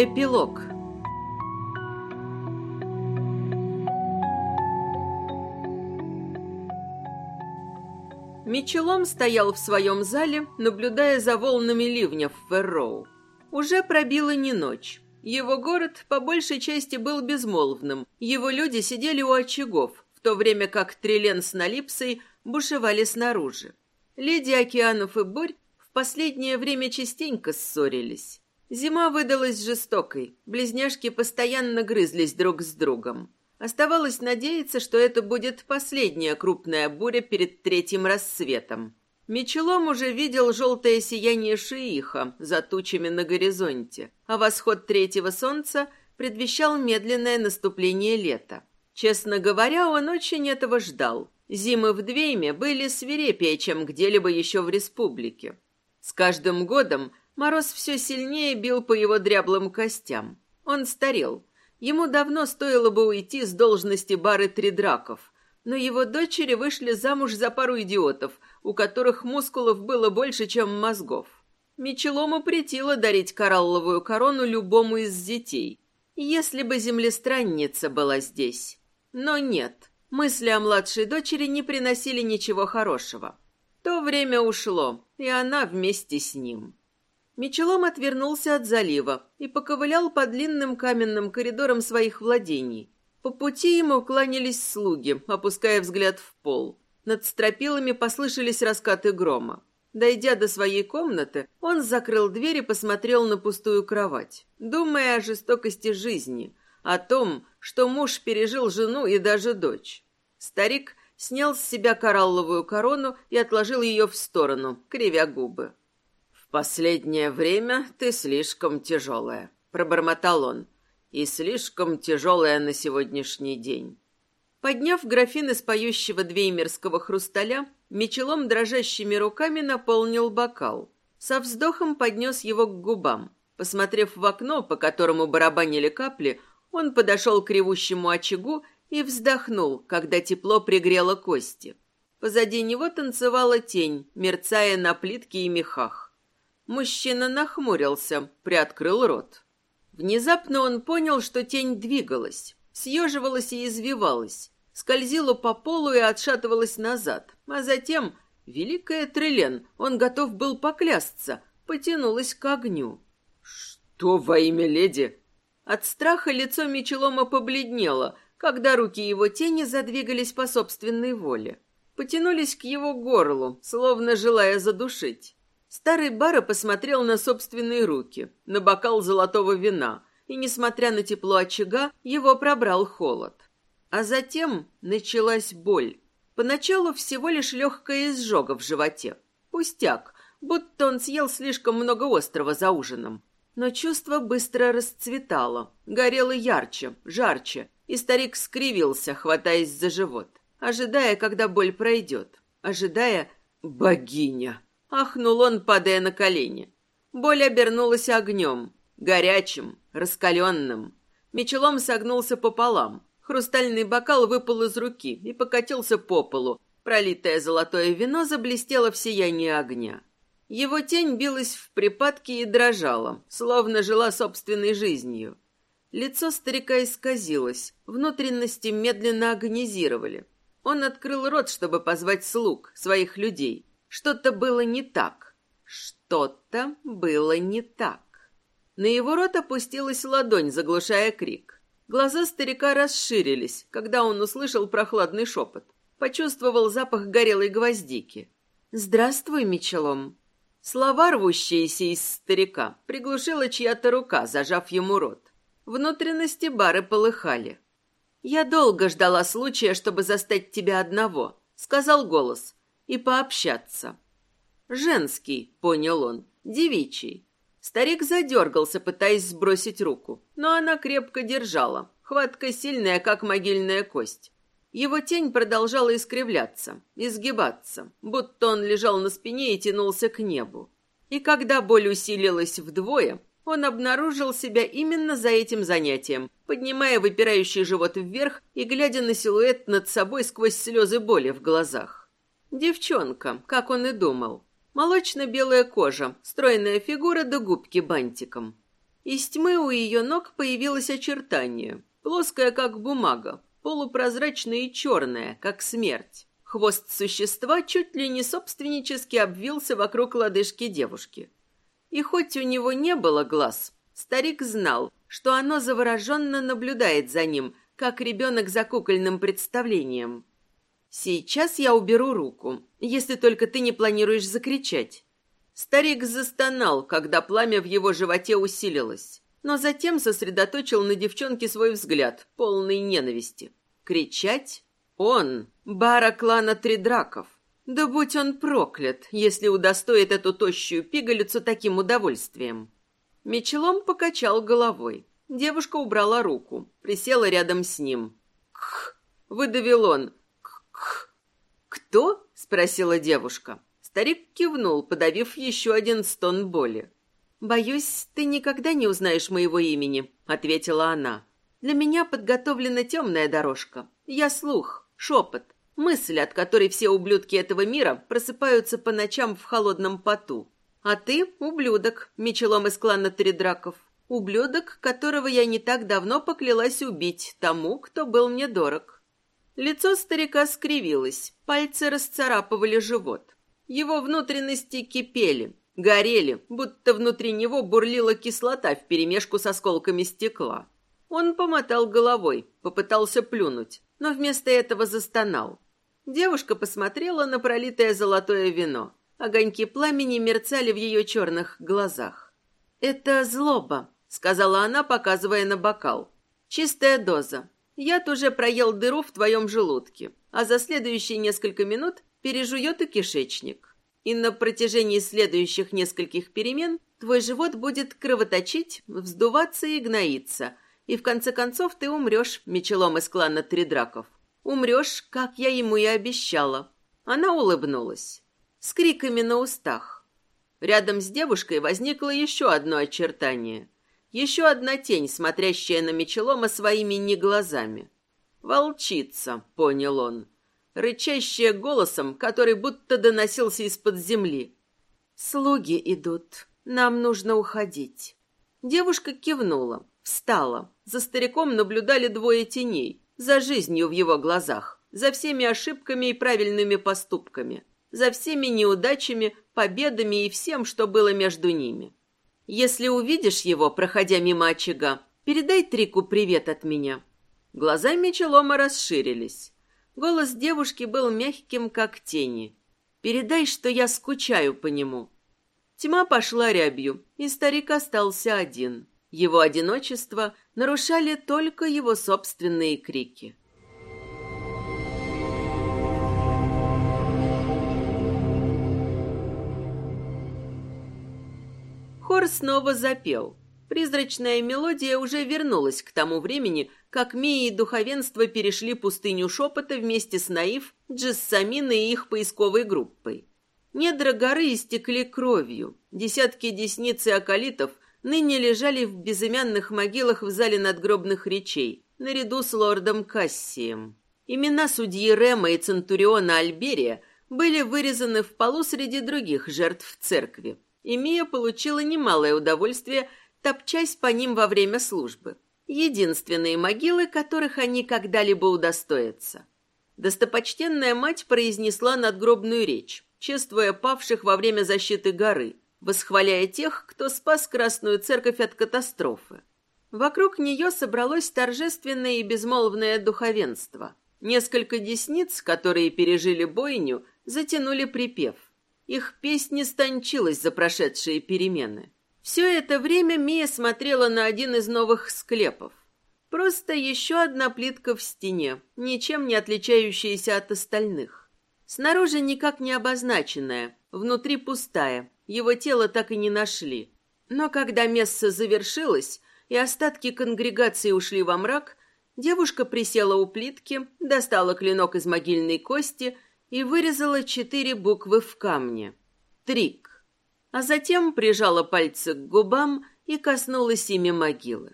Эпилог Мичелом стоял в своем зале, наблюдая за волнами ливня в Ферроу. Уже пробила не ночь. Его город по большей части был безмолвным. Его люди сидели у очагов, в то время как Трилен с Налипсой бушевали снаружи. Леди океанов и бурь в последнее время частенько ссорились. Зима выдалась жестокой, близняшки постоянно грызлись друг с другом. Оставалось надеяться, что это будет последняя крупная буря перед третьим рассветом. Мечелом уже видел желтое сияние шииха за тучами на горизонте, а восход третьего солнца предвещал медленное наступление лета. Честно говоря, он очень этого ждал. Зимы в Двейме были свирепее, чем где-либо еще в республике. С каждым годом мороз все сильнее бил по его дряблым костям. Он старел, Ему давно стоило бы уйти с должности бары Тридраков, но его дочери вышли замуж за пару идиотов, у которых мускулов было больше, чем мозгов. Мечелому притило дарить коралловую корону любому из детей, если бы землестранница была здесь. Но нет, мысли о младшей дочери не приносили ничего хорошего. То время ушло, и она вместе с ним. Мечелом отвернулся от залива и поковылял по длинным каменным коридорам своих владений. По пути ему кланялись слуги, опуская взгляд в пол. Над стропилами послышались раскаты грома. Дойдя до своей комнаты, он закрыл дверь и посмотрел на пустую кровать, думая о жестокости жизни, о том, что муж пережил жену и даже дочь. Старик снял с себя коралловую корону и отложил ее в сторону, кривя губы последнее время ты слишком тяжелая», — пробормотал он. «И слишком тяжелая на сегодняшний день». Подняв графин из поющего двеймерского хрусталя, мечелом дрожащими руками наполнил бокал. Со вздохом поднес его к губам. Посмотрев в окно, по которому барабанили капли, он подошел к ревущему очагу и вздохнул, когда тепло пригрело кости. Позади него танцевала тень, мерцая на плитке и мехах. Мужчина нахмурился, приоткрыл рот. Внезапно он понял, что тень двигалась, съеживалась и извивалась, скользила по полу и отшатывалась назад, а затем, великая Трелен, он готов был поклясться, потянулась к огню. «Что во имя леди?» От страха лицо Мечелома побледнело, когда руки его тени задвигались по собственной воле. Потянулись к его горлу, словно желая задушить. Старый Бара посмотрел на собственные руки, на бокал золотого вина, и, несмотря на тепло очага, его пробрал холод. А затем началась боль. Поначалу всего лишь легкая изжога в животе. Пустяк, будто он съел слишком много острова за ужином. Но чувство быстро расцветало, горело ярче, жарче, и старик скривился, хватаясь за живот, ожидая, когда боль пройдет, ожидая «богиня». Ахнул он, падая на колени. Боль обернулась огнем, горячим, раскаленным. Мечелом согнулся пополам. Хрустальный бокал выпал из руки и покатился по полу. Пролитое золотое вино заблестело в сиянии огня. Его тень билась в припадке и дрожала, словно жила собственной жизнью. Лицо старика исказилось, внутренности медленно агонизировали. Он открыл рот, чтобы позвать слуг, своих людей. Что-то было не так. Что-то было не так. На его рот опустилась ладонь, заглушая крик. Глаза старика расширились, когда он услышал прохладный шепот. Почувствовал запах горелой гвоздики. «Здравствуй, Мечелом!» Слова, рвущиеся из старика, приглушила чья-то рука, зажав ему рот. Внутренности бары полыхали. «Я долго ждала случая, чтобы застать тебя одного», — сказал голос, и пообщаться. «Женский», — понял он, — «девичий». Старик задергался, пытаясь сбросить руку, но она крепко держала, хватка сильная, как могильная кость. Его тень продолжала искривляться, изгибаться, будто он лежал на спине и тянулся к небу. И когда боль усилилась вдвое, он обнаружил себя именно за этим занятием, поднимая выпирающий живот вверх и глядя на силуэт над собой сквозь слезы боли в глазах. Девчонка, как он и думал. Молочно-белая кожа, стройная фигура да губки бантиком. Из тьмы у ее ног появилось очертание, плоское, как бумага, полупрозрачное и черное, как смерть. Хвост существа чуть ли не собственнически обвился вокруг лодыжки девушки. И хоть у него не было глаз, старик знал, что оно завороженно наблюдает за ним, как ребенок за кукольным представлением. «Сейчас я уберу руку, если только ты не планируешь закричать». Старик застонал, когда пламя в его животе усилилось, но затем сосредоточил на девчонке свой взгляд, полный ненависти. Кричать? Он, бара клана Тридраков. Да будь он проклят, если удостоит эту тощую пигалицу таким удовольствием. Мечелом покачал головой. Девушка убрала руку, присела рядом с ним. «Кх!» — выдавил он. «Кто?» — спросила девушка. Старик кивнул, подавив еще один стон боли. «Боюсь, ты никогда не узнаешь моего имени», — ответила она. «Для меня подготовлена темная дорожка. Я слух, шепот, мысль, от которой все ублюдки этого мира просыпаются по ночам в холодном поту. А ты — ублюдок, мечелом из клана Тридраков. Ублюдок, которого я не так давно поклялась убить тому, кто был мне дорог». Лицо старика скривилось, пальцы расцарапывали живот. Его внутренности кипели, горели, будто внутри него бурлила кислота вперемешку с осколками стекла. Он помотал головой, попытался плюнуть, но вместо этого застонал. Девушка посмотрела на пролитое золотое вино. Огоньки пламени мерцали в ее черных глазах. «Это злоба», — сказала она, показывая на бокал. «Чистая доза. Яд уже проел дыру в твоем желудке, а за следующие несколько минут пережует и кишечник. И на протяжении следующих нескольких перемен твой живот будет кровоточить, вздуваться и гноиться, и в конце концов ты умрешь мечелом из клана Тридраков. Умрешь, как я ему и обещала. Она улыбнулась. С криками на устах. Рядом с девушкой возникло еще одно очертание. Еще одна тень, смотрящая на Мечелома своими не глазами. «Волчица», — понял он рычащая голосом, который будто доносился из-под земли. «Слуги идут. Нам нужно уходить». Девушка кивнула, встала. За стариком наблюдали двое теней, за жизнью в его глазах, за всеми ошибками и правильными поступками, за всеми неудачами, победами и всем, что было между ними. «Если увидишь его, проходя мимо очага, передай Трику привет от меня». Глаза Мечелома расширились. Голос девушки был мягким, как тени. «Передай, что я скучаю по нему». Тьма пошла рябью, и старик остался один. Его одиночество нарушали только его собственные крики. Хор снова запел. Призрачная мелодия уже вернулась к тому времени, как Мия и духовенство перешли пустыню шепота вместе с Наив, Джессаминой и их поисковой группой. Недра горы истекли кровью. Десятки десниц и околитов ныне лежали в безымянных могилах в зале надгробных речей, наряду с лордом Кассием. Имена судьи Рема и Центуриона Альберия были вырезаны в полу среди других жертв церкви, и Мия получила немалое удовольствие, топчась по ним во время службы единственные могилы, которых они когда-либо удостоятся. Достопочтенная мать произнесла надгробную речь, чествуя павших во время защиты горы, восхваляя тех, кто спас Красную Церковь от катастрофы. Вокруг нее собралось торжественное и безмолвное духовенство. Несколько десниц, которые пережили бойню, затянули припев. Их песня стончилась за прошедшие перемены. Все это время Мия смотрела на один из новых склепов. Просто еще одна плитка в стене, ничем не отличающаяся от остальных. Снаружи никак не обозначенная, внутри пустая, его тело так и не нашли. Но когда месса завершилось и остатки конгрегации ушли во мрак, девушка присела у плитки, достала клинок из могильной кости и вырезала четыре буквы в камне. Трик а затем прижала пальцы к губам и коснулась ими могилы.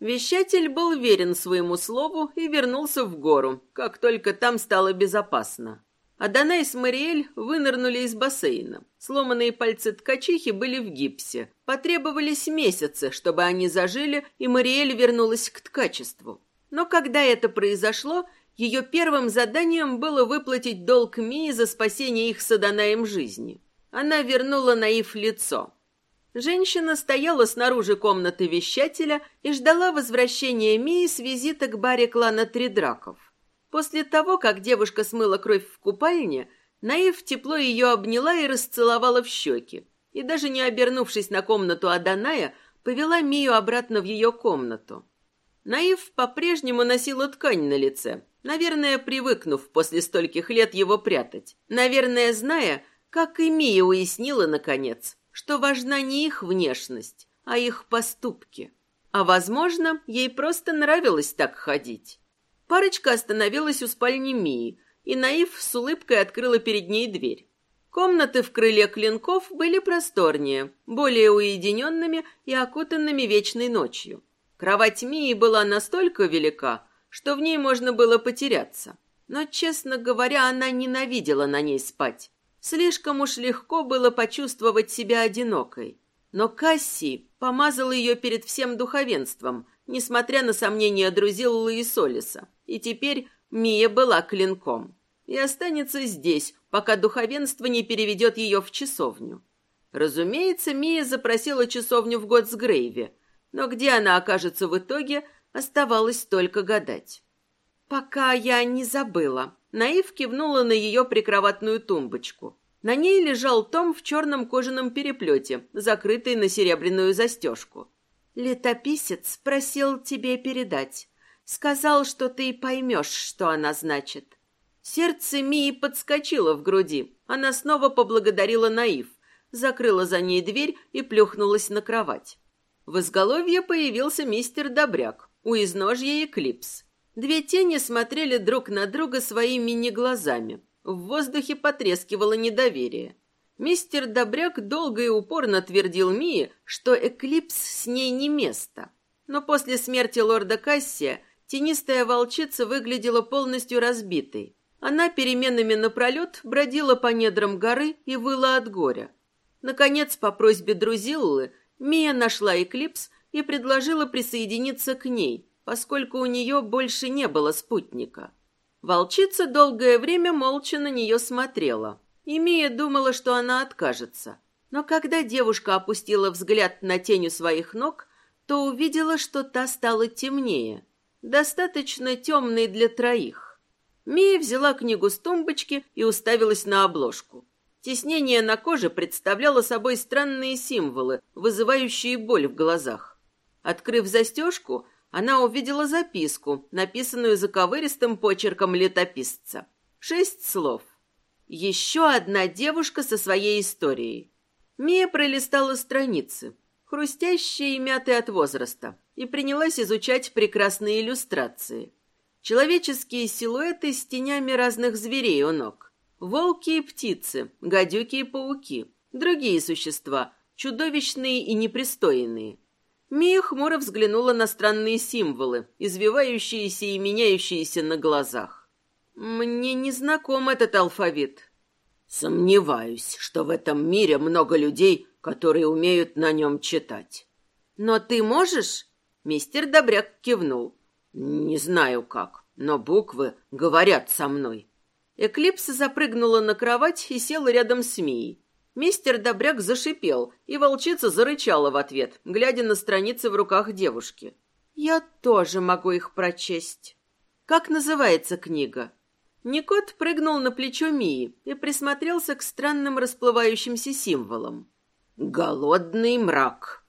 Вещатель был верен своему слову и вернулся в гору, как только там стало безопасно. Адонай с Мариэль вынырнули из бассейна. Сломанные пальцы ткачихи были в гипсе. Потребовались месяцы, чтобы они зажили, и Мариэль вернулась к ткачеству. Но когда это произошло, ее первым заданием было выплатить долг Мии за спасение их с жизни. Она вернула Наив лицо. Женщина стояла снаружи комнаты вещателя и ждала возвращения Мии с визита к баре клана Тридраков. После того, как девушка смыла кровь в купальне, Наив тепло ее обняла и расцеловала в щеки. И даже не обернувшись на комнату Аданая, повела Мию обратно в ее комнату. Наив по-прежнему носила ткань на лице, наверное, привыкнув после стольких лет его прятать. Наверное, зная, как и Мия уяснила, наконец, что важна не их внешность, а их поступки. А, возможно, ей просто нравилось так ходить. Парочка остановилась у спальни Мии, и Наив с улыбкой открыла перед ней дверь. Комнаты в крыле клинков были просторнее, более уединенными и окутанными вечной ночью. Кровать Мии была настолько велика, что в ней можно было потеряться. Но, честно говоря, она ненавидела на ней спать. Слишком уж легко было почувствовать себя одинокой. Но Касси помазал ее перед всем духовенством, несмотря на сомнения Друзиллы и Солиса. И теперь Мия была клинком. И останется здесь, пока духовенство не переведет ее в часовню. Разумеется, Мия запросила часовню в Готсгрейве, но где она окажется в итоге, оставалось только гадать. «Пока я не забыла», Наив кивнула на ее прикроватную тумбочку. На ней лежал том в черном кожаном переплете, закрытый на серебряную застежку. «Летописец просил тебе передать. Сказал, что ты поймешь, что она значит». Сердце Мии подскочило в груди. Она снова поблагодарила Наив, закрыла за ней дверь и плюхнулась на кровать. В изголовье появился мистер Добряк, у изножья Эклипс. Две тени смотрели друг на друга своими неглазами. В воздухе потрескивало недоверие. Мистер Добряк долго и упорно твердил Мии, что Эклипс с ней не место. Но после смерти лорда Кассия тенистая волчица выглядела полностью разбитой. Она переменами напролет бродила по недрам горы и выла от горя. Наконец, по просьбе Друзиллы, Мия нашла Эклипс и предложила присоединиться к ней – поскольку у нее больше не было спутника. Волчица долгое время молча на нее смотрела. И Мия думала, что она откажется. Но когда девушка опустила взгляд на тень у своих ног, то увидела, что та стала темнее, достаточно темной для троих. Мия взяла книгу с тумбочки и уставилась на обложку. Теснение на коже представляло собой странные символы, вызывающие боль в глазах. Открыв застежку, она увидела записку, написанную заковыристым почерком летописца. Шесть слов. Еще одна девушка со своей историей. Мия пролистала страницы, хрустящие и мятые от возраста, и принялась изучать прекрасные иллюстрации. Человеческие силуэты с тенями разных зверей у ног. Волки и птицы, гадюки и пауки. Другие существа, чудовищные и непристойные. Мия хмуро взглянула на странные символы, извивающиеся и меняющиеся на глазах. «Мне не знаком этот алфавит». «Сомневаюсь, что в этом мире много людей, которые умеют на нем читать». «Но ты можешь?» Мистер Добряк кивнул. «Не знаю как, но буквы говорят со мной». Эклипс запрыгнула на кровать и села рядом с Мией. Мистер Добряк зашипел, и волчица зарычала в ответ, глядя на страницы в руках девушки. «Я тоже могу их прочесть». «Как называется книга?» Никот прыгнул на плечо Мии и присмотрелся к странным расплывающимся символам. «Голодный мрак».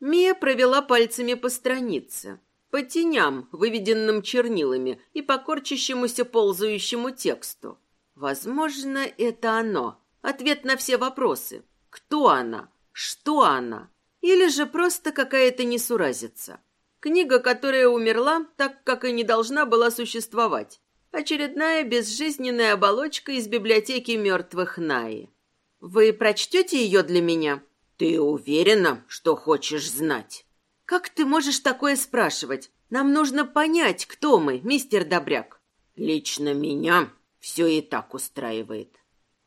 Мия провела пальцами по странице, по теням, выведенным чернилами, и по корчащемуся ползающему тексту. Возможно, это оно. Ответ на все вопросы. Кто она? Что она? Или же просто какая-то несуразица? Книга, которая умерла, так как и не должна была существовать. Очередная безжизненная оболочка из библиотеки мертвых Наи. Вы прочтете ее для меня? Ты уверена, что хочешь знать? Как ты можешь такое спрашивать? Нам нужно понять, кто мы, мистер Добряк. Лично меня все и так устраивает.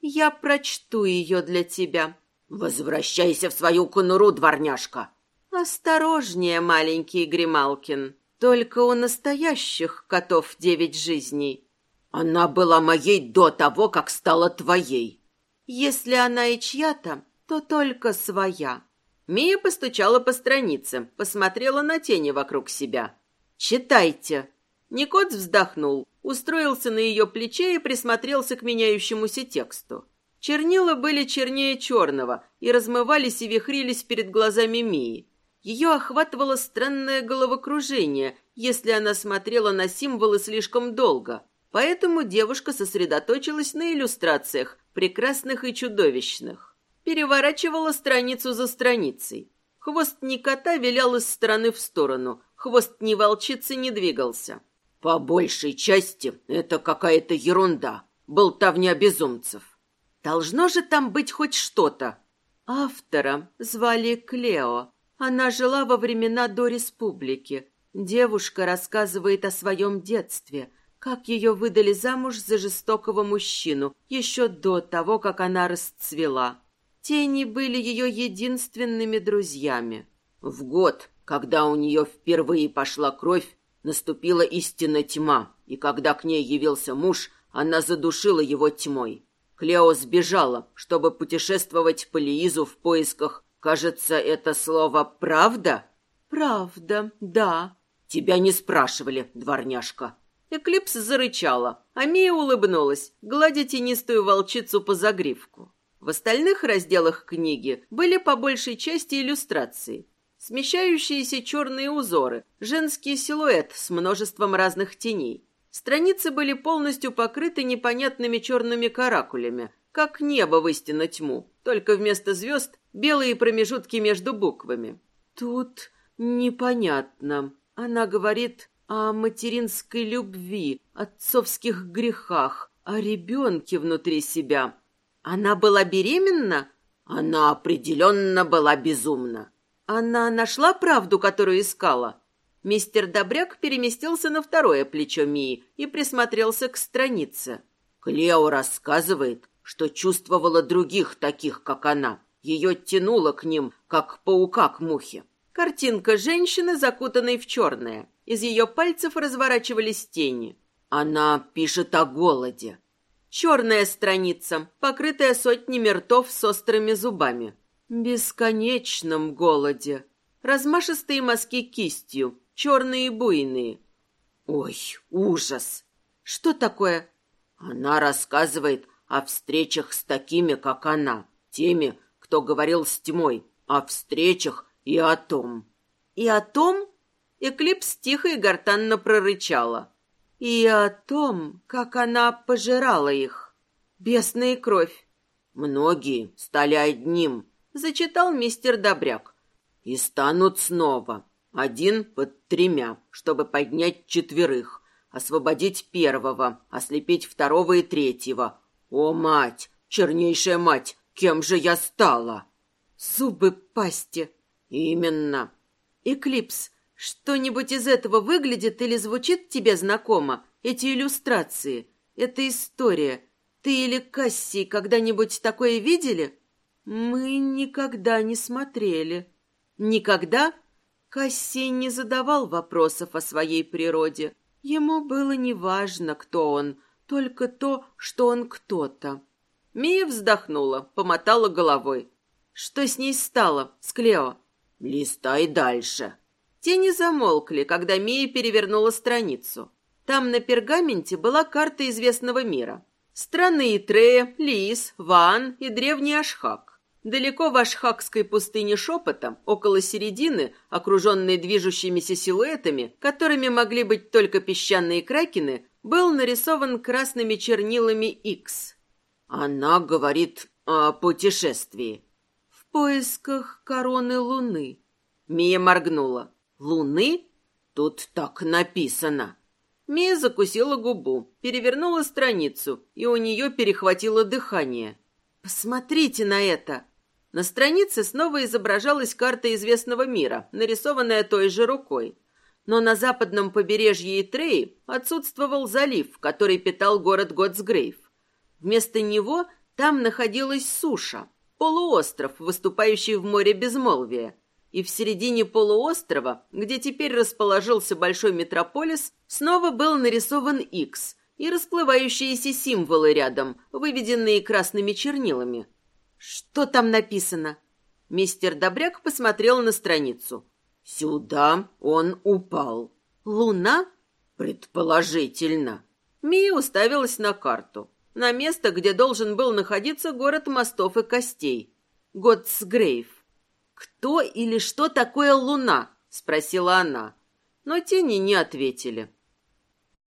Я прочту ее для тебя. Возвращайся в свою конуру, дворняжка. Осторожнее, маленький Грималкин. Только у настоящих котов девять жизней. Она была моей до того, как стала твоей. Если она и чья-то, то только своя. Мия постучала по странице, посмотрела на тени вокруг себя. «Читайте». Никот вздохнул, устроился на ее плече и присмотрелся к меняющемуся тексту. Чернила были чернее черного и размывались и вихрились перед глазами Мии. Ее охватывало странное головокружение, если она смотрела на символы слишком долго. Поэтому девушка сосредоточилась на иллюстрациях, прекрасных и чудовищных. Переворачивала страницу за страницей. Хвост ни кота вилял из стороны в сторону, хвост ни волчицы не двигался. По большей части это какая-то ерунда, болтовня безумцев. Должно же там быть хоть что-то. Автора звали Клео. Она жила во времена до республики. Девушка рассказывает о своем детстве, как ее выдали замуж за жестокого мужчину еще до того, как она расцвела. Тени были ее единственными друзьями. В год, когда у нее впервые пошла кровь, наступила истинная тьма, и когда к ней явился муж, она задушила его тьмой. Клео сбежала, чтобы путешествовать по Лиизу в поисках, кажется, это слово «правда»? «Правда, да». «Тебя не спрашивали, дворняжка». Эклипс зарычала, а Мия улыбнулась, гладя тенистую волчицу по загривку. В остальных разделах книги были по большей части иллюстрации. Смещающиеся черные узоры, женский силуэт с множеством разных теней. Страницы были полностью покрыты непонятными черными каракулями, как небо в истинно тьму, только вместо звезд белые промежутки между буквами. Тут непонятно. Она говорит о материнской любви, отцовских грехах, о ребенке внутри себя. Она была беременна? Она определенно была безумна. Она нашла правду, которую искала? Мистер Добряк переместился на второе плечо Мии и присмотрелся к странице. Клео рассказывает, что чувствовала других таких, как она. Ее тянуло к ним, как паука к мухе. Картинка женщины, закутанной в черное. Из ее пальцев разворачивались тени. Она пишет о голоде. Черная страница, покрытая сотнями ртов с острыми зубами. Бесконечном голоде. Размашистые мазки кистью, черные буйные. Ой, ужас! Что такое? Она рассказывает о встречах с такими, как она, теми, кто говорил с тьмой, о встречах и о том. И о том? Эклипс тихо и гортанно прорычала и о том, как она пожирала их. Бесная кровь. Многие стали одним, зачитал мистер Добряк. И станут снова. Один под тремя, чтобы поднять четверых, освободить первого, ослепить второго и третьего. О, мать, чернейшая мать, кем же я стала? Зубы пасти. Именно. Эклипс, что-нибудь из этого выглядит или звучит тебе знакомо? Эти иллюстрации, эта история. Ты или Кассий когда-нибудь такое видели? Мы никогда не смотрели. Никогда? Кассий не задавал вопросов о своей природе. Ему было неважно, кто он, только то, что он кто-то. Мия вздохнула, помотала головой. Что с ней стало, с Клео? Листай дальше. Тени замолкли, когда Мия перевернула страницу. Там на пергаменте была карта известного мира. Страны Итрея, Лиис, Ваан и древний Ашхак. Далеко в Ашхакской пустыне шепотом, около середины, окруженной движущимися силуэтами, которыми могли быть только песчаные кракены, был нарисован красными чернилами X. Она говорит о путешествии. В поисках короны Луны. Мия моргнула. Луны? Тут так написано. Мия закусила губу, перевернула страницу, и у нее перехватило дыхание. Посмотрите на это. На странице снова изображалась карта известного мира, нарисованная той же рукой. но на западном побережье Итреи отсутствовал залив, который питал город Готсгрейв. Вместо него там находилась суша, полуостров, выступающий в море безмолвия. И в середине полуострова, где теперь расположился большой метрополис, снова был нарисован Икс и расплывающиеся символы рядом, выведенные красными чернилами. «Что там написано?» Мистер Добряк посмотрел на страницу. «Сюда он упал». «Луна?» «Предположительно». Мия уставилась на карту. На место, где должен был находиться город мостов и костей. Готсгрейв. «Кто или что такое луна?» — спросила она. Но тени не ответили.